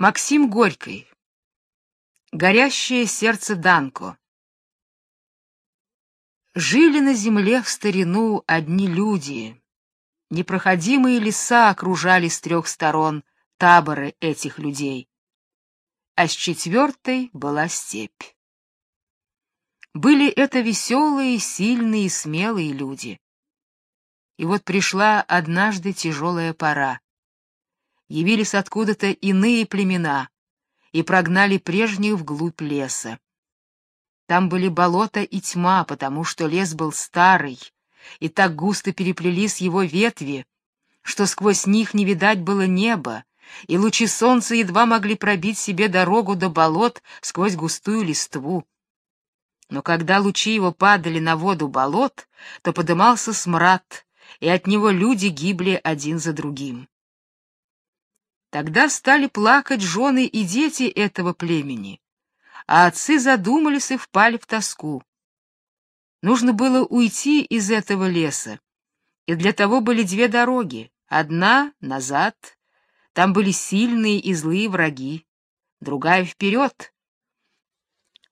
Максим Горький. Горящее сердце Данко. Жили на земле в старину одни люди. Непроходимые леса окружали с трех сторон таборы этих людей. А с четвертой была степь. Были это веселые, сильные и смелые люди. И вот пришла однажды тяжелая пора явились откуда-то иные племена и прогнали прежних вглубь леса. Там были болото и тьма, потому что лес был старый, и так густо переплелись его ветви, что сквозь них не видать было неба, и лучи солнца едва могли пробить себе дорогу до болот сквозь густую листву. Но когда лучи его падали на воду болот, то подымался смрад, и от него люди гибли один за другим. Тогда стали плакать жены и дети этого племени, а отцы задумались и впали в тоску. Нужно было уйти из этого леса, и для того были две дороги: одна назад, там были сильные и злые враги, другая вперед.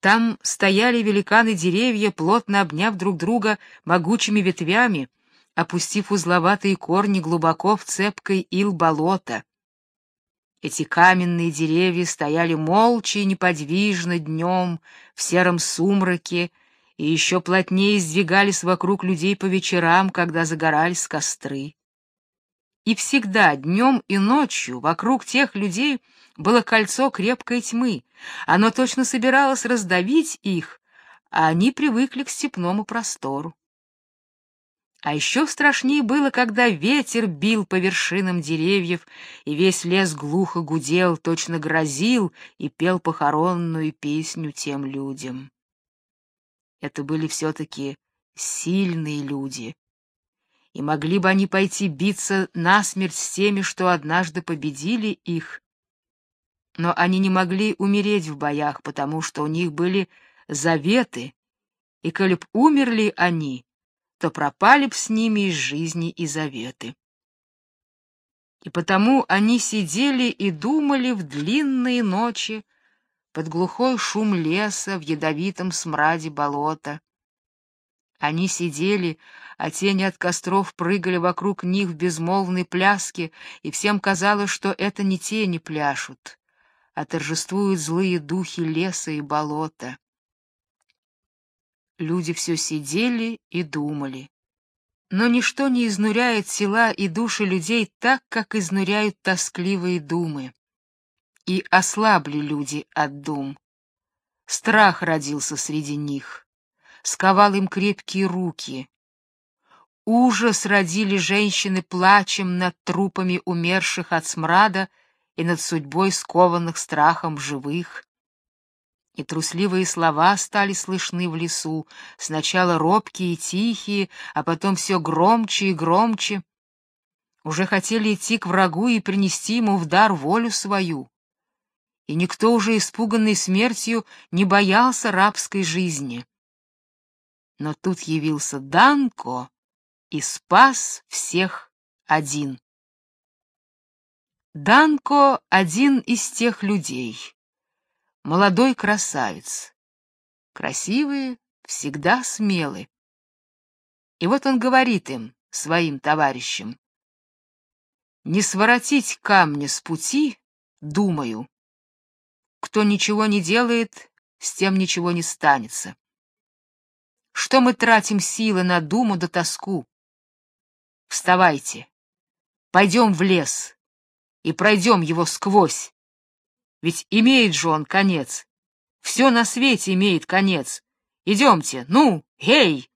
Там стояли великаны деревья, плотно обняв друг друга могучими ветвями, опустив узловатые корни глубоко в цепкой ил болота. Эти каменные деревья стояли молча и неподвижно днем в сером сумраке и еще плотнее сдвигались вокруг людей по вечерам, когда загорались костры. И всегда, днем и ночью, вокруг тех людей было кольцо крепкой тьмы. Оно точно собиралось раздавить их, а они привыкли к степному простору. А еще страшнее было, когда ветер бил по вершинам деревьев, и весь лес глухо гудел, точно грозил и пел похоронную песню тем людям. Это были все-таки сильные люди, и могли бы они пойти биться насмерть с теми, что однажды победили их. Но они не могли умереть в боях, потому что у них были заветы, и коли б умерли они, то пропали б с ними из жизни и заветы. И потому они сидели и думали в длинные ночи под глухой шум леса в ядовитом смраде болота. Они сидели, а тени от костров прыгали вокруг них в безмолвной пляске, и всем казалось, что это не тени пляшут, а торжествуют злые духи леса и болота. Люди все сидели и думали. Но ничто не изнуряет тела и души людей так, как изнуряют тоскливые думы. И ослабли люди от дум. Страх родился среди них, сковал им крепкие руки. Ужас родили женщины плачем над трупами умерших от смрада и над судьбой скованных страхом живых и трусливые слова стали слышны в лесу, сначала робкие и тихие, а потом все громче и громче. Уже хотели идти к врагу и принести ему в дар волю свою. И никто уже испуганный смертью не боялся рабской жизни. Но тут явился Данко и спас всех один. Данко один из тех людей, молодой красавец. Красивые, всегда смелы. И вот он говорит им, своим товарищам: "Не своротить камни с пути, думаю. Кто ничего не делает, с тем ничего не станется. Что мы тратим силы на думу да тоску? Вставайте. Пойдем в лес и пройдем его сквозь. Ведь имеет же он конец. Все на свете имеет конец. Идемте, ну, эй!»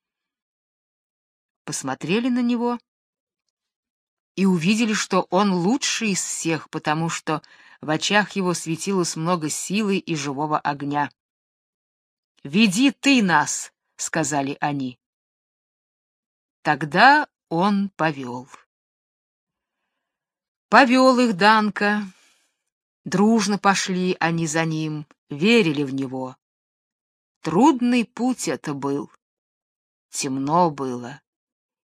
Посмотрели на него и увидели, что он лучший из всех, потому что в очах его светилось много силы и живого огня. «Веди ты нас!» — сказали они. Тогда он повел. Повел их Данка, Дружно пошли они за ним, верили в него. Трудный путь это был. Темно было,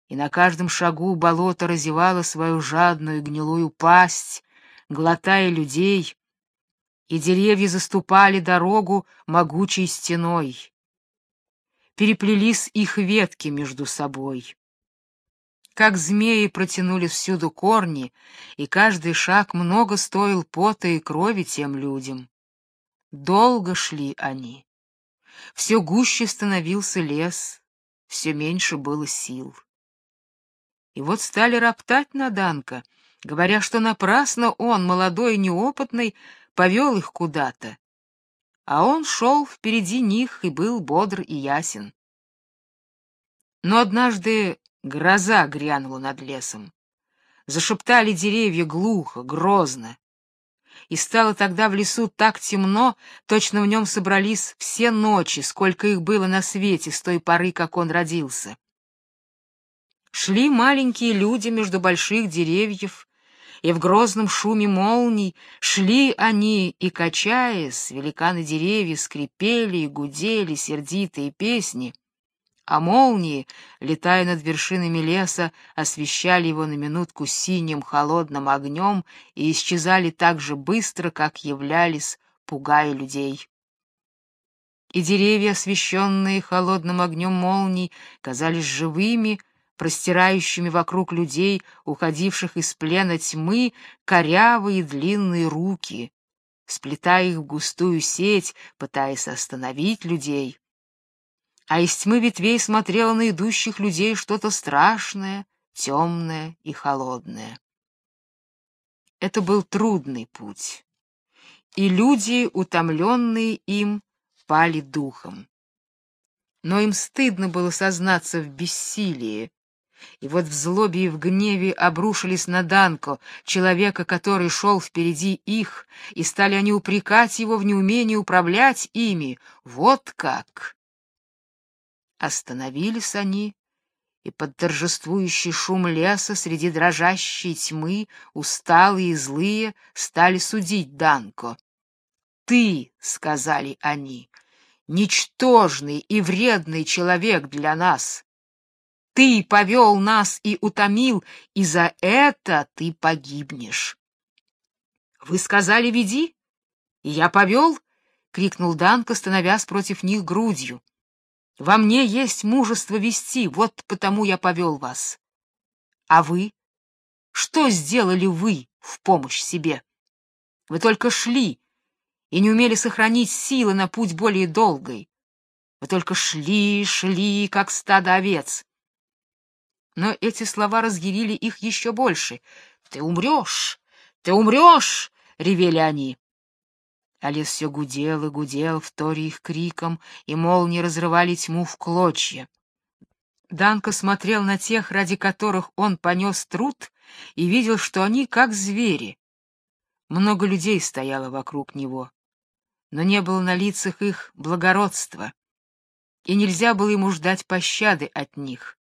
и на каждом шагу болото разевало свою жадную гнилую пасть, глотая людей, и деревья заступали дорогу могучей стеной. Переплелись их ветки между собой. Как змеи протянули всюду корни, и каждый шаг много стоил пота и крови тем людям. Долго шли они. Все гуще становился лес, все меньше было сил. И вот стали роптать на Данка, говоря, что напрасно он, молодой и неопытный, повел их куда-то. А он шел впереди них и был бодр и ясен. Но однажды гроза грянула над лесом. Зашептали деревья глухо, грозно и стало тогда в лесу так темно, точно в нем собрались все ночи, сколько их было на свете с той поры, как он родился. Шли маленькие люди между больших деревьев, и в грозном шуме молний шли они и, качаясь, великаны деревья скрипели и гудели сердитые песни — а молнии, летая над вершинами леса, освещали его на минутку синим холодным огнем и исчезали так же быстро, как являлись, пугая людей. И деревья, освещенные холодным огнем молний, казались живыми, простирающими вокруг людей, уходивших из плена тьмы, корявые длинные руки, сплетая их в густую сеть, пытаясь остановить людей а из тьмы ветвей смотрело на идущих людей что-то страшное, темное и холодное. Это был трудный путь, и люди, утомленные им, пали духом. Но им стыдно было сознаться в бессилии, и вот в злобе и в гневе обрушились на Данко, человека, который шел впереди их, и стали они упрекать его в неумении управлять ими. Вот как! Остановились они, и под торжествующий шум леса среди дрожащей тьмы, усталые и злые, стали судить Данко. «Ты, — сказали они, — ничтожный и вредный человек для нас. Ты повел нас и утомил, и за это ты погибнешь». «Вы сказали, веди, и я повел?» — крикнул Данко, становясь против них грудью. Во мне есть мужество вести, вот потому я повел вас. А вы? Что сделали вы в помощь себе? Вы только шли и не умели сохранить силы на путь более долгой. Вы только шли, шли, как стадо овец. Но эти слова разъярили их еще больше. «Ты умрешь! Ты умрешь!» — ревели они. А лес все гудел и гудел, вторя их криком, и молнии разрывали тьму в клочья. Данко смотрел на тех, ради которых он понес труд, и видел, что они как звери. Много людей стояло вокруг него, но не было на лицах их благородства, и нельзя было ему ждать пощады от них.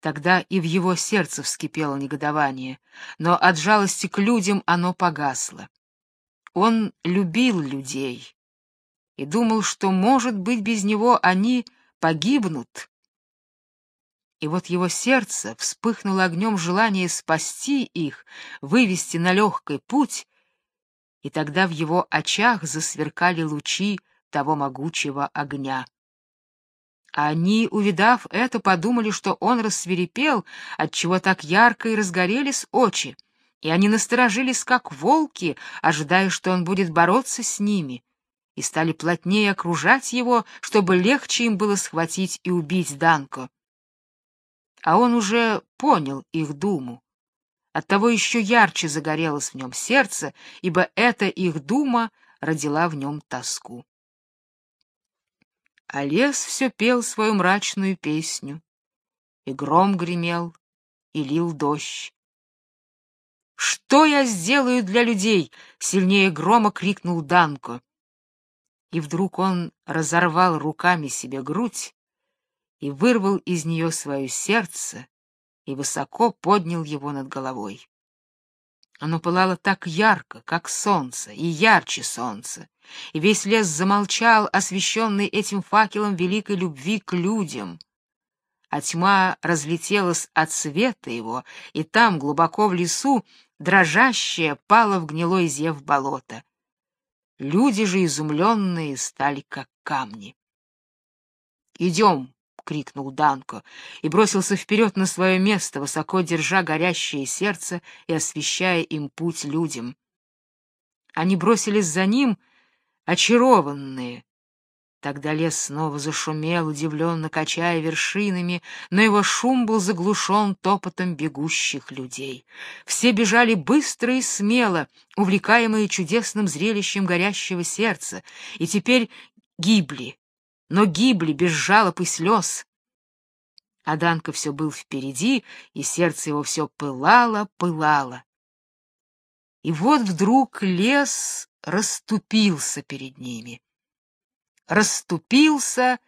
Тогда и в его сердце вскипело негодование, но от жалости к людям оно погасло. Он любил людей и думал, что, может быть, без него они погибнут. И вот его сердце вспыхнуло огнем желание спасти их, вывести на легкий путь, и тогда в его очах засверкали лучи того могучего огня. А они, увидав это, подумали, что он рассверепел, отчего так ярко и разгорелись очи и они насторожились, как волки, ожидая, что он будет бороться с ними, и стали плотнее окружать его, чтобы легче им было схватить и убить Данко. А он уже понял их думу. Оттого еще ярче загорелось в нем сердце, ибо эта их дума родила в нем тоску. А лес все пел свою мрачную песню, и гром гремел, и лил дождь. Что я сделаю для людей? сильнее грома крикнул Данко. И вдруг он разорвал руками себе грудь и вырвал из нее свое сердце и высоко поднял его над головой. Оно пылало так ярко, как солнце, и ярче солнца, и весь лес замолчал, освещенный этим факелом великой любви к людям. А тьма разлетелась от света его, и там, глубоко в лесу, дрожащая, пала в гнилой зев болота. Люди же изумленные стали как камни. «Идем!» — крикнул Данко и бросился вперед на свое место, высоко держа горящее сердце и освещая им путь людям. Они бросились за ним, очарованные, Тогда лес снова зашумел, удивленно качая вершинами, но его шум был заглушен топотом бегущих людей. Все бежали быстро и смело, увлекаемые чудесным зрелищем горящего сердца, и теперь гибли, но гибли без жалоб и слез. А Данка все был впереди, и сердце его все пылало, пылало. И вот вдруг лес расступился перед ними расступился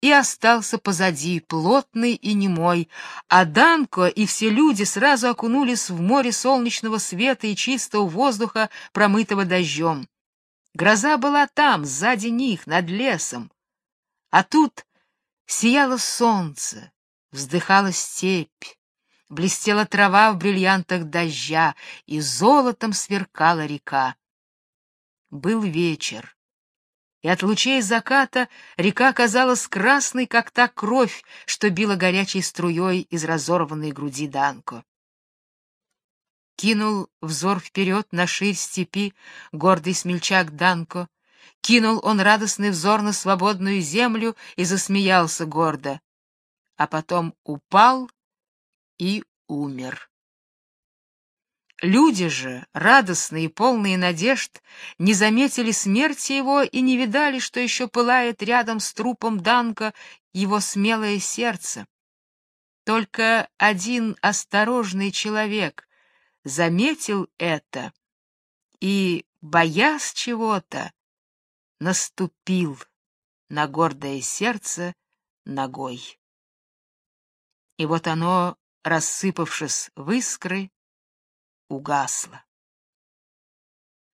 и остался позади, плотный и немой, а Данко и все люди сразу окунулись в море солнечного света и чистого воздуха, промытого дождем. Гроза была там, сзади них, над лесом. А тут сияло солнце, вздыхала степь, блестела трава в бриллиантах дождя, и золотом сверкала река. Был вечер и от лучей заката река казалась красной, как та кровь, что била горячей струей из разорванной груди Данко. Кинул взор вперед на ширь степи гордый смельчак Данко, кинул он радостный взор на свободную землю и засмеялся гордо, а потом упал и умер. Люди же, радостные и полные надежд, не заметили смерти его и не видали, что еще пылает рядом с трупом Данка его смелое сердце. Только один осторожный человек заметил это и, боясь чего-то, наступил на гордое сердце ногой. И вот оно, рассыпавшись в искры, угасла.